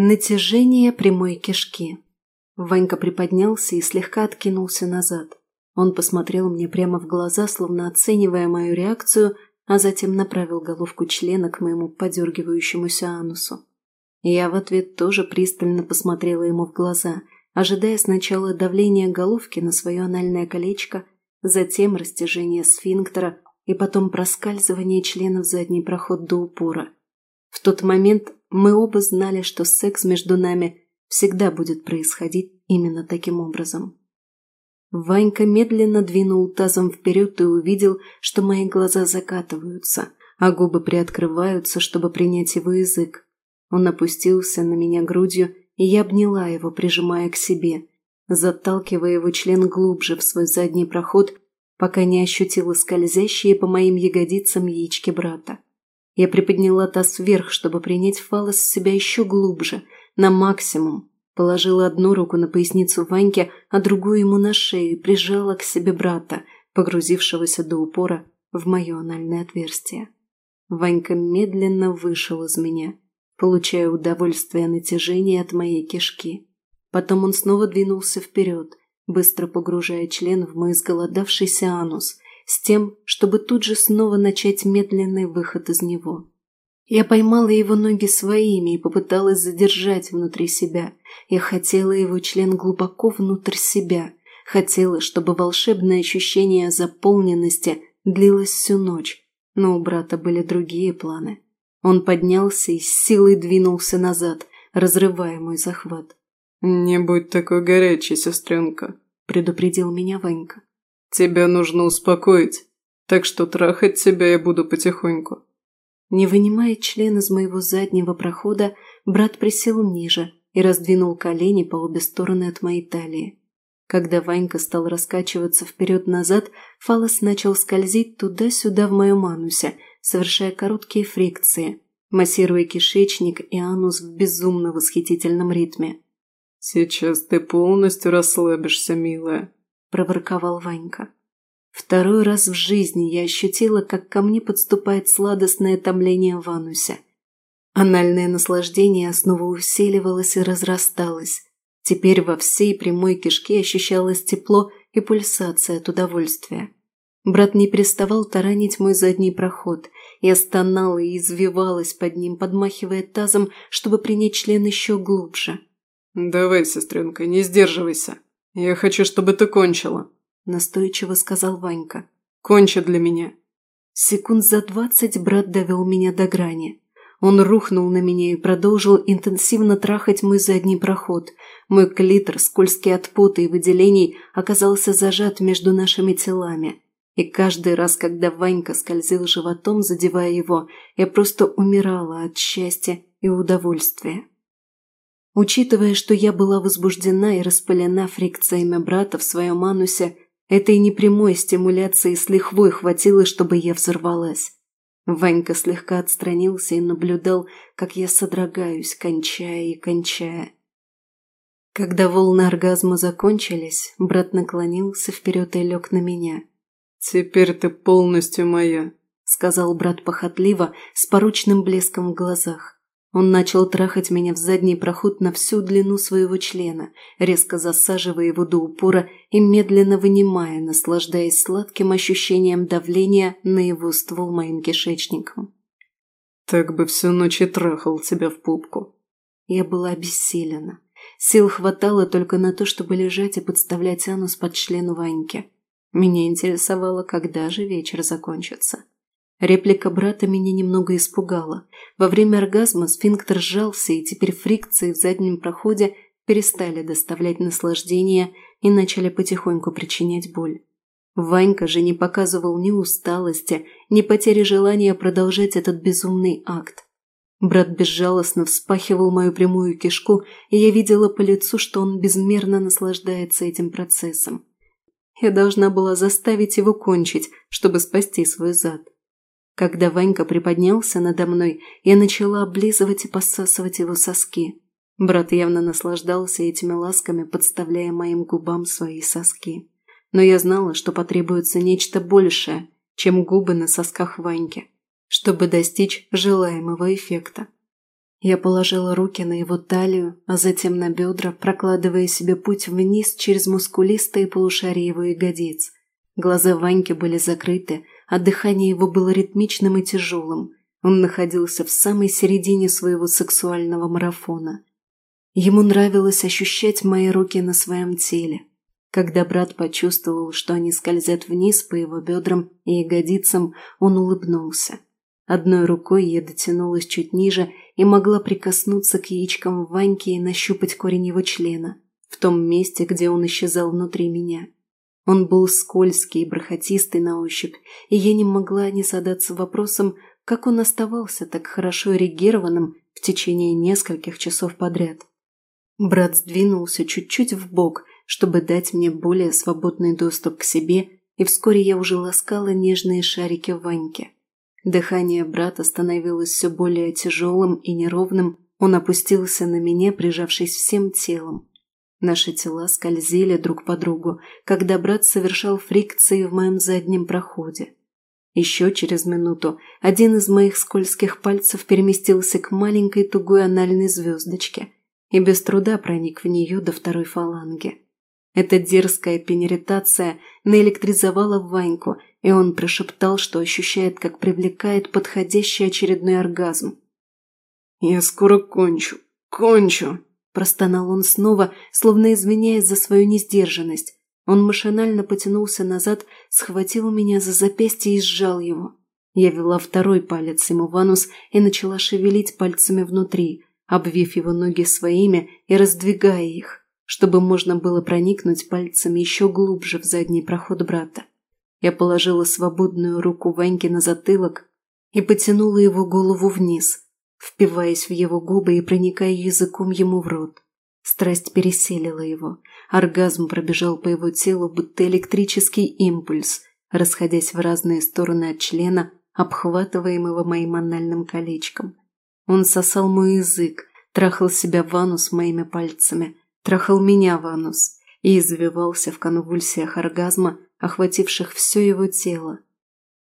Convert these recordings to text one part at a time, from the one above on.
Натяжение прямой кишки. Ванька приподнялся и слегка откинулся назад. Он посмотрел мне прямо в глаза, словно оценивая мою реакцию, а затем направил головку члена к моему подергивающемуся анусу. Я в ответ тоже пристально посмотрела ему в глаза, ожидая сначала давления головки на свое анальное колечко, затем растяжение сфинктера и потом проскальзывание члена в задний проход до упора. В тот момент мы оба знали, что секс между нами всегда будет происходить именно таким образом. Ванька медленно двинул тазом вперед и увидел, что мои глаза закатываются, а губы приоткрываются, чтобы принять его язык. Он опустился на меня грудью, и я обняла его, прижимая к себе, заталкивая его член глубже в свой задний проход, пока не ощутила скользящие по моим ягодицам яички брата. Я приподняла таз вверх, чтобы принять фалос в себя еще глубже, на максимум. Положила одну руку на поясницу Ваньки, а другую ему на шею и прижала к себе брата, погрузившегося до упора в мое анальное отверстие. Ванька медленно вышел из меня, получая удовольствие натяжения от моей кишки. Потом он снова двинулся вперед, быстро погружая член в мой изголодавшийся анус – с тем, чтобы тут же снова начать медленный выход из него. Я поймала его ноги своими и попыталась задержать внутри себя. Я хотела его член глубоко внутрь себя. Хотела, чтобы волшебное ощущение заполненности длилось всю ночь. Но у брата были другие планы. Он поднялся и с силой двинулся назад, разрывая мой захват. «Не будь такой горячей, сестренка», – предупредил меня Ванька. Тебя нужно успокоить, так что трахать тебя я буду потихоньку». Не вынимая член из моего заднего прохода, брат присел ниже и раздвинул колени по обе стороны от моей талии. Когда Ванька стал раскачиваться вперед-назад, фалос начал скользить туда-сюда в моем анусе, совершая короткие фрикции, массируя кишечник и анус в безумно восхитительном ритме. «Сейчас ты полностью расслабишься, милая», – проворковал Ванька. Второй раз в жизни я ощутила, как ко мне подступает сладостное томление в анусе. Анальное наслаждение снова усиливалось и разрасталось. Теперь во всей прямой кишке ощущалось тепло и пульсация от удовольствия. Брат не переставал таранить мой задний проход. Я стонала и извивалась под ним, подмахивая тазом, чтобы принять член еще глубже. «Давай, сестренка, не сдерживайся», «Я хочу, чтобы ты кончила», – настойчиво сказал Ванька. «Кончи для меня». Секунд за двадцать брат довел меня до грани. Он рухнул на меня и продолжил интенсивно трахать мой задний проход. Мой клитор, скользкий от пота и выделений, оказался зажат между нашими телами. И каждый раз, когда Ванька скользил животом, задевая его, я просто умирала от счастья и удовольствия. Учитывая, что я была возбуждена и распылена фрикциями брата в своем анусе, этой непрямой стимуляции с лихвой хватило, чтобы я взорвалась. Ванька слегка отстранился и наблюдал, как я содрогаюсь, кончая и кончая. Когда волны оргазма закончились, брат наклонился вперед и лег на меня. «Теперь ты полностью моя», — сказал брат похотливо, с поручным блеском в глазах. Он начал трахать меня в задний проход на всю длину своего члена, резко засаживая его до упора и медленно вынимая, наслаждаясь сладким ощущением давления на его ствол моим кишечником. «Так бы всю ночь и трахал тебя в пупку». Я была обессилена. Сил хватало только на то, чтобы лежать и подставлять анус под член Ваньки. Меня интересовало, когда же вечер закончится. Реплика брата меня немного испугала. Во время оргазма сфинктер сжался, и теперь фрикции в заднем проходе перестали доставлять наслаждение и начали потихоньку причинять боль. Ванька же не показывал ни усталости, ни потери желания продолжать этот безумный акт. Брат безжалостно вспахивал мою прямую кишку, и я видела по лицу, что он безмерно наслаждается этим процессом. Я должна была заставить его кончить, чтобы спасти свой зад. Когда Ванька приподнялся надо мной, я начала облизывать и посасывать его соски. Брат явно наслаждался этими ласками, подставляя моим губам свои соски. Но я знала, что потребуется нечто большее, чем губы на сосках Ваньки, чтобы достичь желаемого эффекта. Я положила руки на его талию, а затем на бедра, прокладывая себе путь вниз через мускулистые полушария его ягодиц. Глаза Ваньки были закрыты, а дыхание его было ритмичным и тяжелым. Он находился в самой середине своего сексуального марафона. Ему нравилось ощущать мои руки на своем теле. Когда брат почувствовал, что они скользят вниз по его бедрам и ягодицам, он улыбнулся. Одной рукой я дотянулась чуть ниже и могла прикоснуться к яичкам Ваньки и нащупать корень его члена, в том месте, где он исчезал внутри меня. Он был скользкий и бархатистый на ощупь, и я не могла не задаться вопросом, как он оставался так хорошо эрегированным в течение нескольких часов подряд. Брат сдвинулся чуть-чуть в бок, чтобы дать мне более свободный доступ к себе, и вскоре я уже ласкала нежные шарики Ваньки. Дыхание брата становилось все более тяжелым и неровным, он опустился на меня, прижавшись всем телом. Наши тела скользили друг по другу, когда брат совершал фрикции в моем заднем проходе. Еще через минуту один из моих скользких пальцев переместился к маленькой тугой анальной звездочке и без труда проник в нее до второй фаланги. Эта дерзкая пенеритация наэлектризовала Ваньку, и он прошептал, что ощущает, как привлекает подходящий очередной оргазм. «Я скоро кончу, кончу!» – простонал он снова, словно извиняясь за свою несдержанность. Он машинально потянулся назад, схватил меня за запястье и сжал его. Я вела второй палец ему в анус и начала шевелить пальцами внутри, обвив его ноги своими и раздвигая их чтобы можно было проникнуть пальцами еще глубже в задний проход брата. Я положила свободную руку Ваньки на затылок и потянула его голову вниз, впиваясь в его губы и проникая языком ему в рот. Страсть переселила его. Оргазм пробежал по его телу, будто электрический импульс, расходясь в разные стороны от члена, обхватываемого моим анальным колечком. Он сосал мой язык, трахал себя в анус моими пальцами, трахал меня в анус и извивался в конвульсиях оргазма, охвативших все его тело.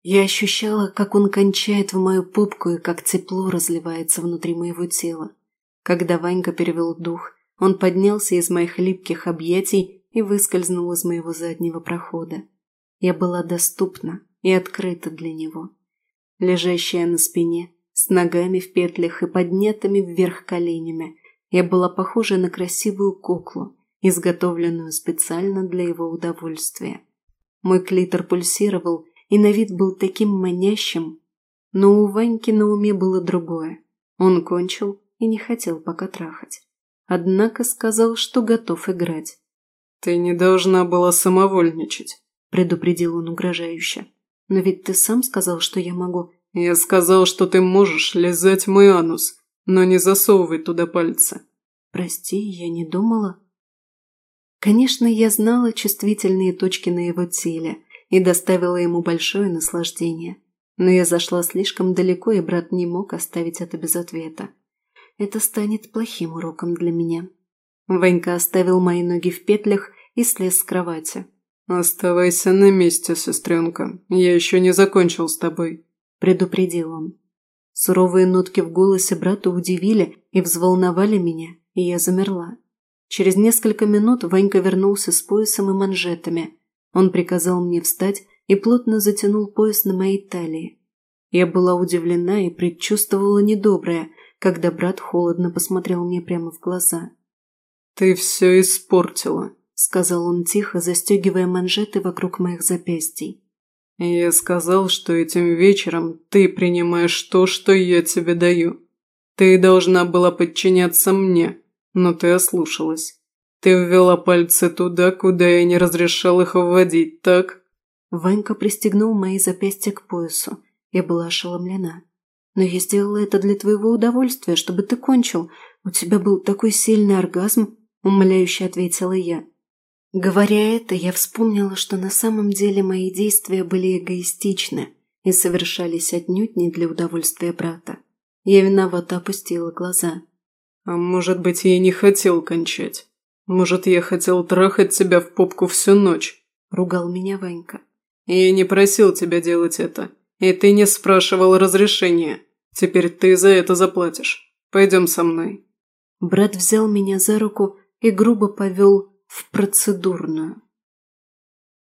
Я ощущала, как он кончает в мою попку и как тепло разливается внутри моего тела. Когда Ванька перевел дух, он поднялся из моих липких объятий и выскользнул из моего заднего прохода. Я была доступна и открыта для него. Лежащая на спине, с ногами в петлях и поднятыми вверх коленями, я была похожа на красивую куклу, изготовленную специально для его удовольствия. Мой клитор пульсировал и на вид был таким манящим, но у Ваньки на уме было другое. Он кончил и не хотел пока трахать. Однако сказал, что готов играть. «Ты не должна была самовольничать», – предупредил он угрожающе. «Но ведь ты сам сказал, что я могу...» «Я сказал, что ты можешь лизать мой анус, но не засовывай туда пальцы. Прости, я не думала. Конечно, я знала чувствительные точки на его теле и доставила ему большое наслаждение. Но я зашла слишком далеко, и брат не мог оставить это без ответа. Это станет плохим уроком для меня. Ванька оставил мои ноги в петлях и слез с кровати. «Оставайся на месте, сестренка. Я еще не закончил с тобой», – предупредил он. Суровые нотки в голосе брата удивили и взволновали меня, и я замерла. Через несколько минут Ванька вернулся с поясом и манжетами. Он приказал мне встать и плотно затянул пояс на моей талии. Я была удивлена и предчувствовала недоброе, когда брат холодно посмотрел мне прямо в глаза. «Ты все испортила», — сказал он тихо, застегивая манжеты вокруг моих запястий. «Я сказал, что этим вечером ты принимаешь то, что я тебе даю. Ты должна была подчиняться мне, но ты ослушалась. Ты ввела пальцы туда, куда я не разрешал их вводить, так?» Ванька пристегнул мои запястья к поясу. Я была ошеломлена. «Но я сделала это для твоего удовольствия, чтобы ты кончил. У тебя был такой сильный оргазм», – умоляюще ответила я. Говоря это, я вспомнила, что на самом деле мои действия были эгоистичны и совершались отнюдь не для удовольствия брата. Я виновато опустила глаза. «А может быть, я не хотел кончать? Может, я хотел трахать тебя в попку всю ночь?» – ругал меня Ванька. «Я не просил тебя делать это, и ты не спрашивал разрешения. Теперь ты за это заплатишь. Пойдем со мной». Брат взял меня за руку и грубо повел в процедурную.